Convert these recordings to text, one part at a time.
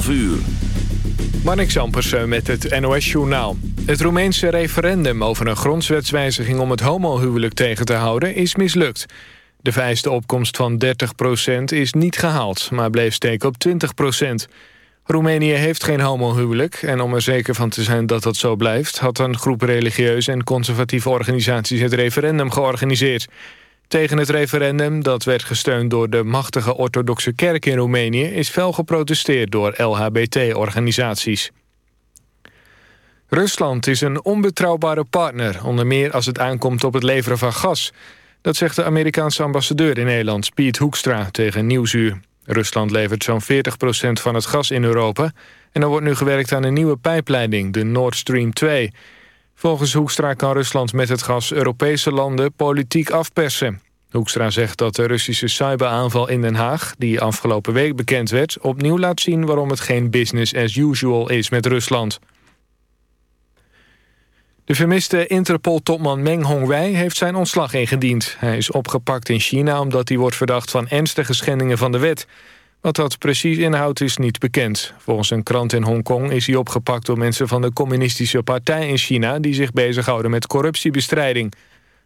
12 uur. Marnik Zampersen met het NOS-journaal. Het Roemeense referendum over een grondwetswijziging... om het homohuwelijk tegen te houden is mislukt. De vereiste opkomst van 30% is niet gehaald... maar bleef steken op 20% Roemenië heeft geen homohuwelijk... en om er zeker van te zijn dat dat zo blijft... had een groep religieuze en conservatieve organisaties... het referendum georganiseerd. Tegen het referendum, dat werd gesteund door de machtige orthodoxe kerk in Roemenië... is fel geprotesteerd door LHBT-organisaties. Rusland is een onbetrouwbare partner... onder meer als het aankomt op het leveren van gas. Dat zegt de Amerikaanse ambassadeur in Nederland, Piet Hoekstra, tegen Nieuwsuur. Rusland levert zo'n 40% van het gas in Europa... en er wordt nu gewerkt aan een nieuwe pijpleiding, de Nord Stream 2... Volgens Hoekstra kan Rusland met het gas Europese landen politiek afpersen. Hoekstra zegt dat de Russische cyberaanval in Den Haag... die afgelopen week bekend werd, opnieuw laat zien... waarom het geen business as usual is met Rusland. De vermiste Interpol-topman Meng Hongwei heeft zijn ontslag ingediend. Hij is opgepakt in China omdat hij wordt verdacht van ernstige schendingen van de wet... Wat dat precies inhoudt is niet bekend. Volgens een krant in Hongkong is hij opgepakt door mensen van de communistische partij in China... die zich bezighouden met corruptiebestrijding.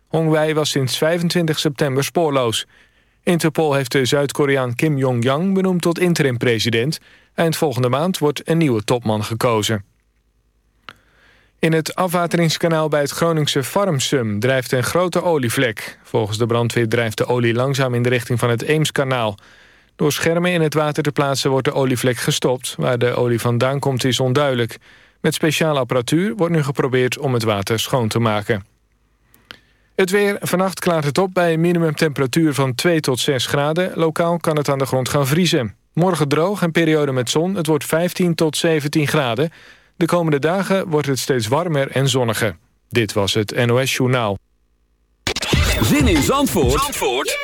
Hongwei was sinds 25 september spoorloos. Interpol heeft de Zuid-Koreaan Kim Jong-yang benoemd tot interim-president. Eind volgende maand wordt een nieuwe topman gekozen. In het afwateringskanaal bij het Groningse Farmsum drijft een grote olievlek. Volgens de brandweer drijft de olie langzaam in de richting van het Eemskanaal... Door schermen in het water te plaatsen wordt de olievlek gestopt. Waar de olie vandaan komt is onduidelijk. Met speciale apparatuur wordt nu geprobeerd om het water schoon te maken. Het weer. Vannacht klaart het op bij een minimumtemperatuur van 2 tot 6 graden. Lokaal kan het aan de grond gaan vriezen. Morgen droog en periode met zon. Het wordt 15 tot 17 graden. De komende dagen wordt het steeds warmer en zonniger. Dit was het NOS Journaal. Zin in Zandvoort, Zandvoort?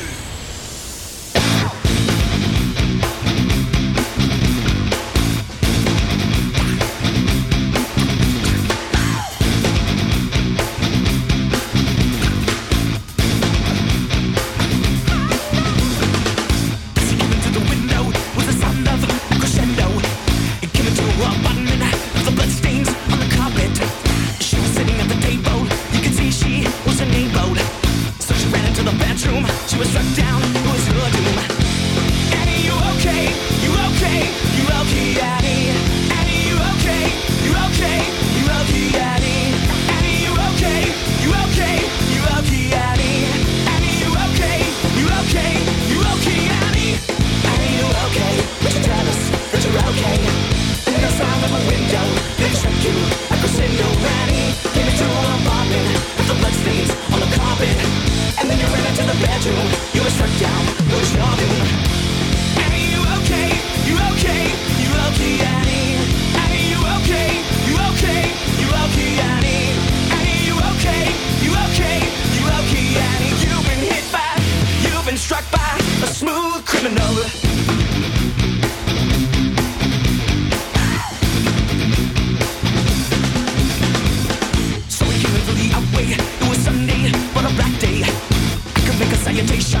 You taste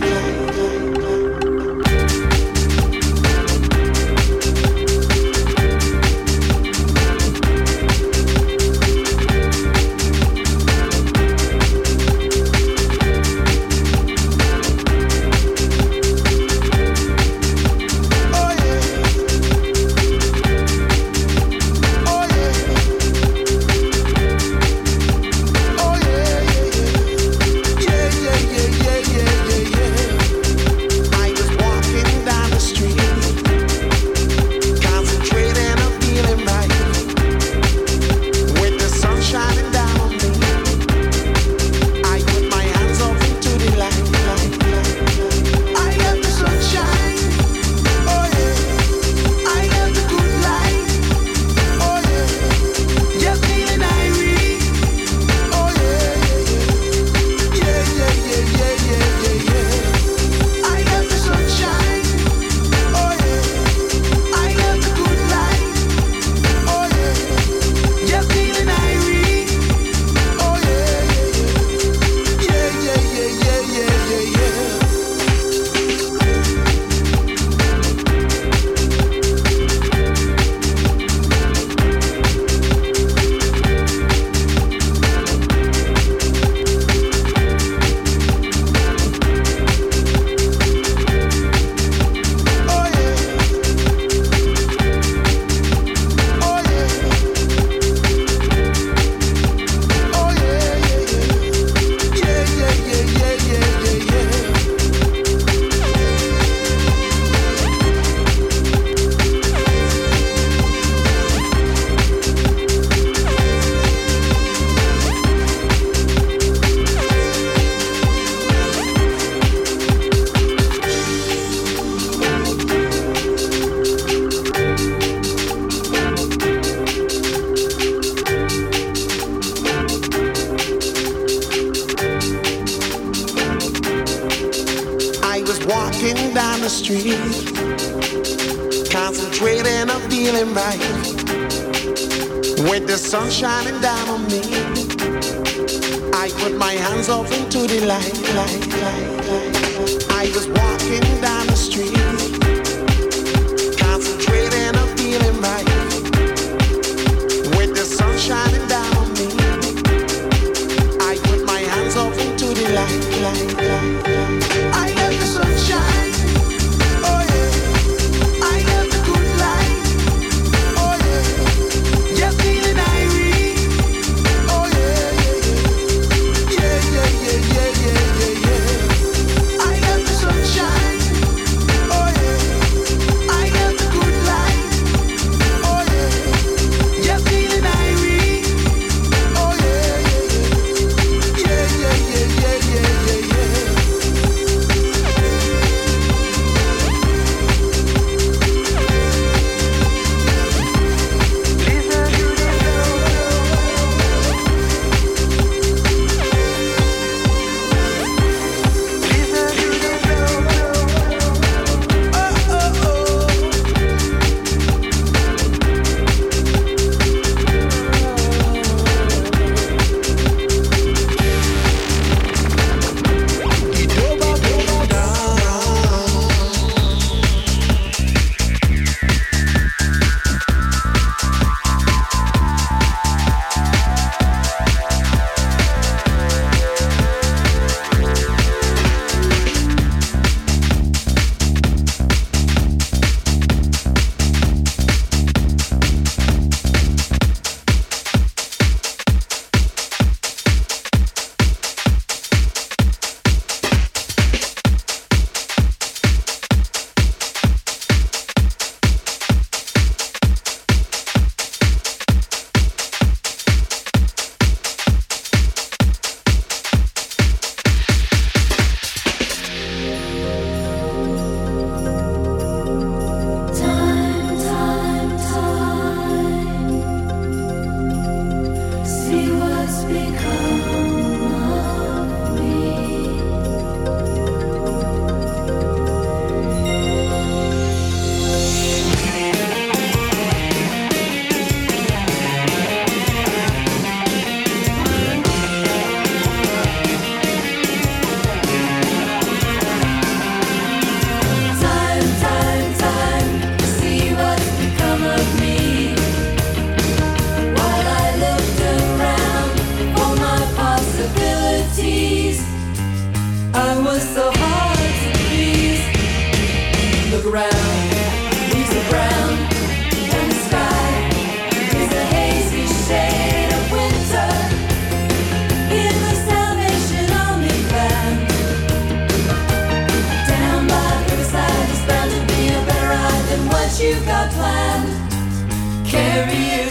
carry you.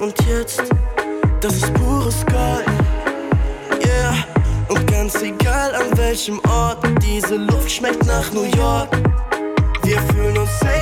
Und jetzt, das ist pures Gold. Yeah, und ganz egal an welchem Ort, diese Luft schmeckt nach New York. Wir fühlen uns safe,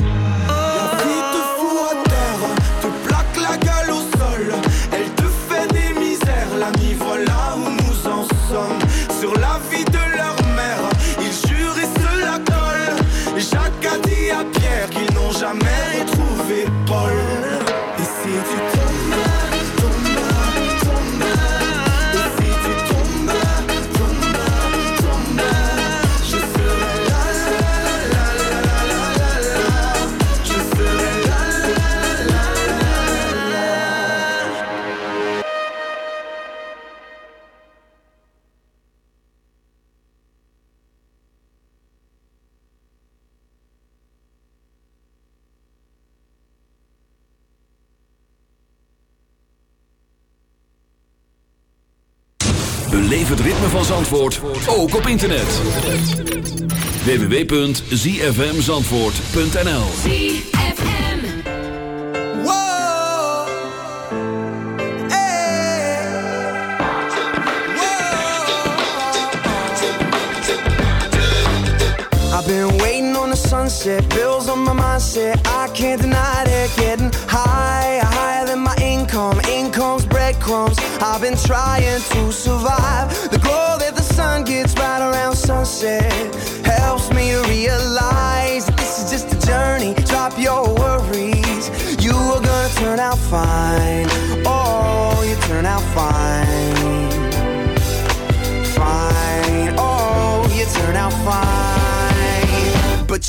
Zandvoort, ook op internet. www.zfmzandvoort.nl. I've been waiting on the sunset, bills on my mindset. I can't deny it. Getting higher, higher than my income. Income's breadcrumbs. I've been trying to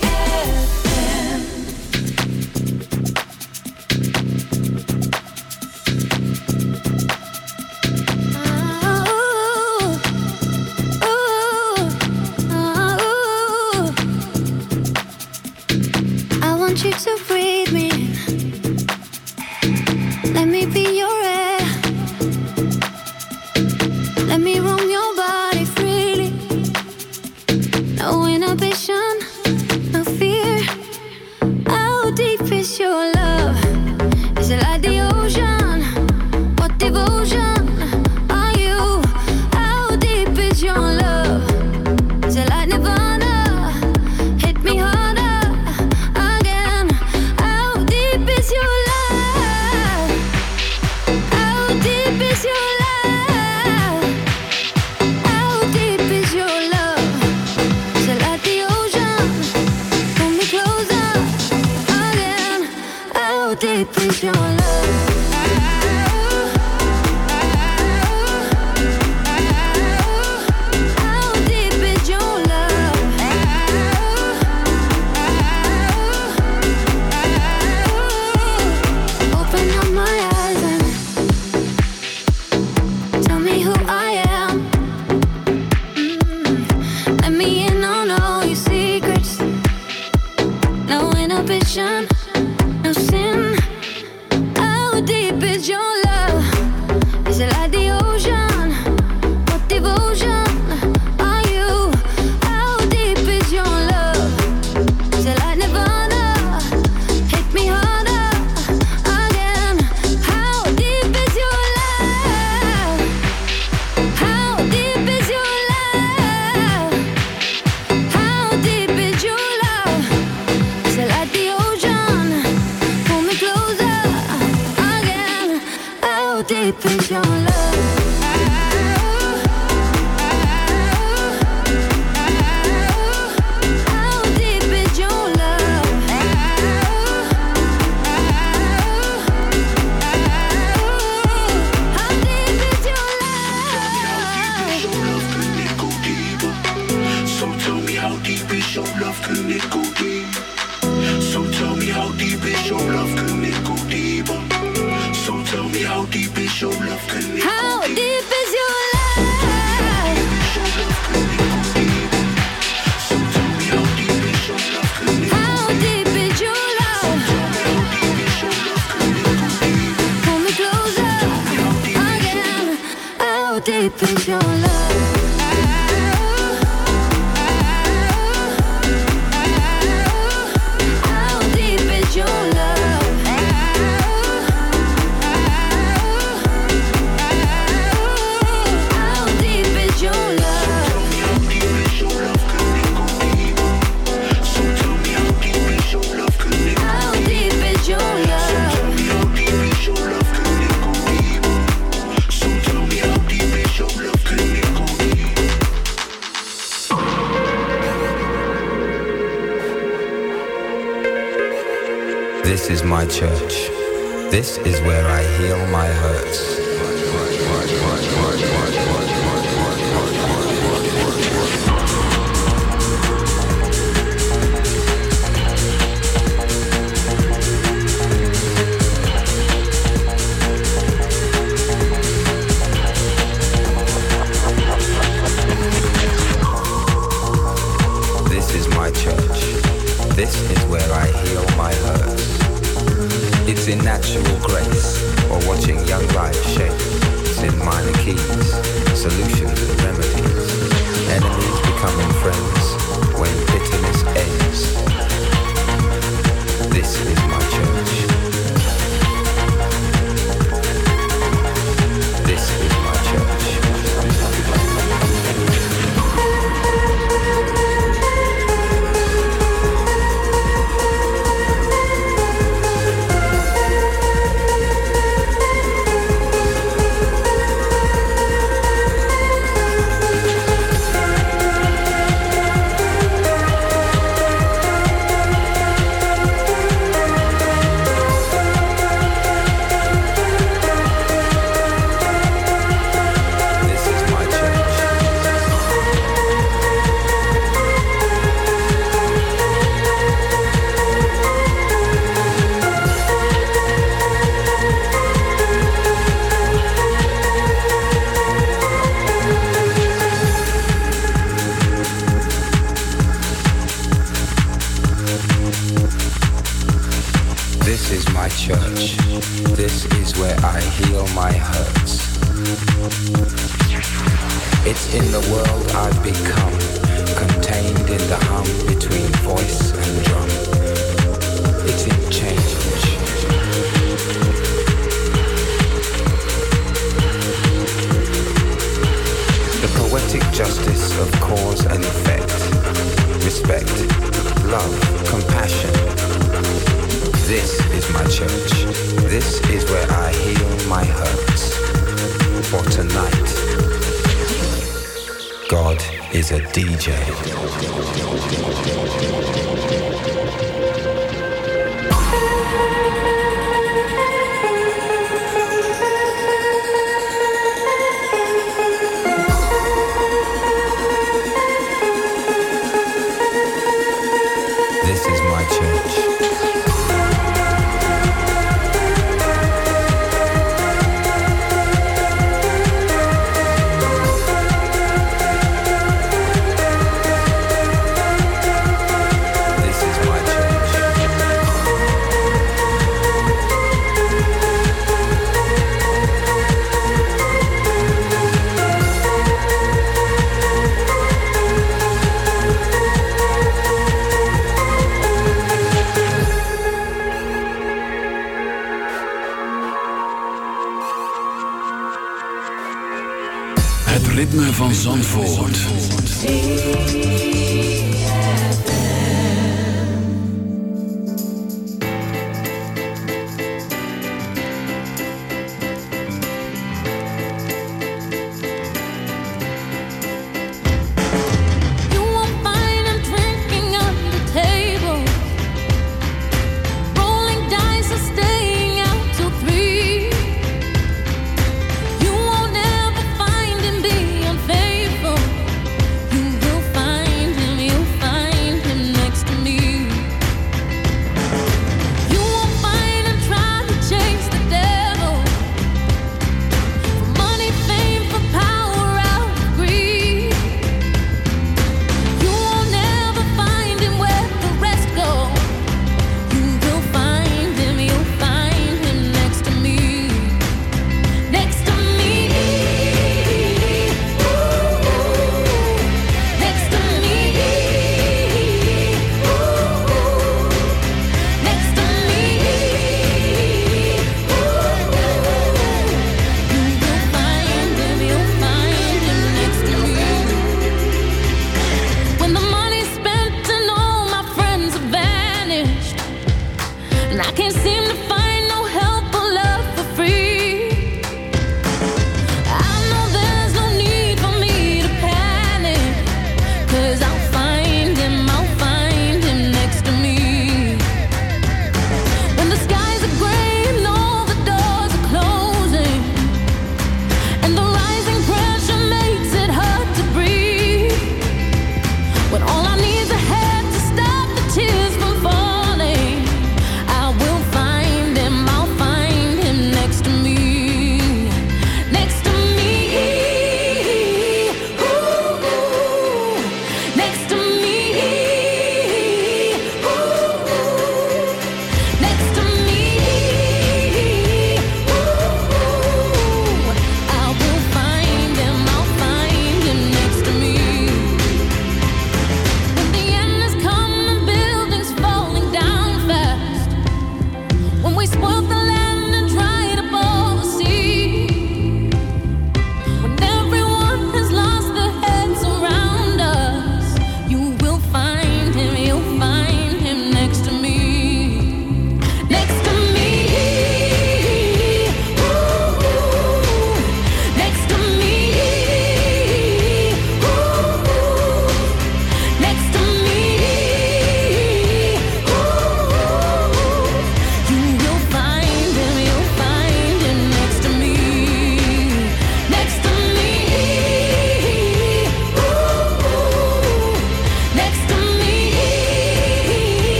show love to les cookies.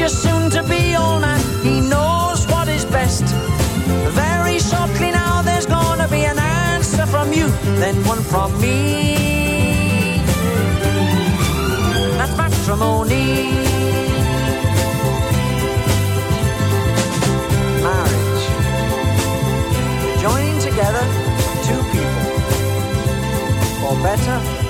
you're soon to be all man. He knows what is best. Very shortly now, there's gonna be an answer from you, then one from me. That's matrimony. Marriage. Joining together two people. For better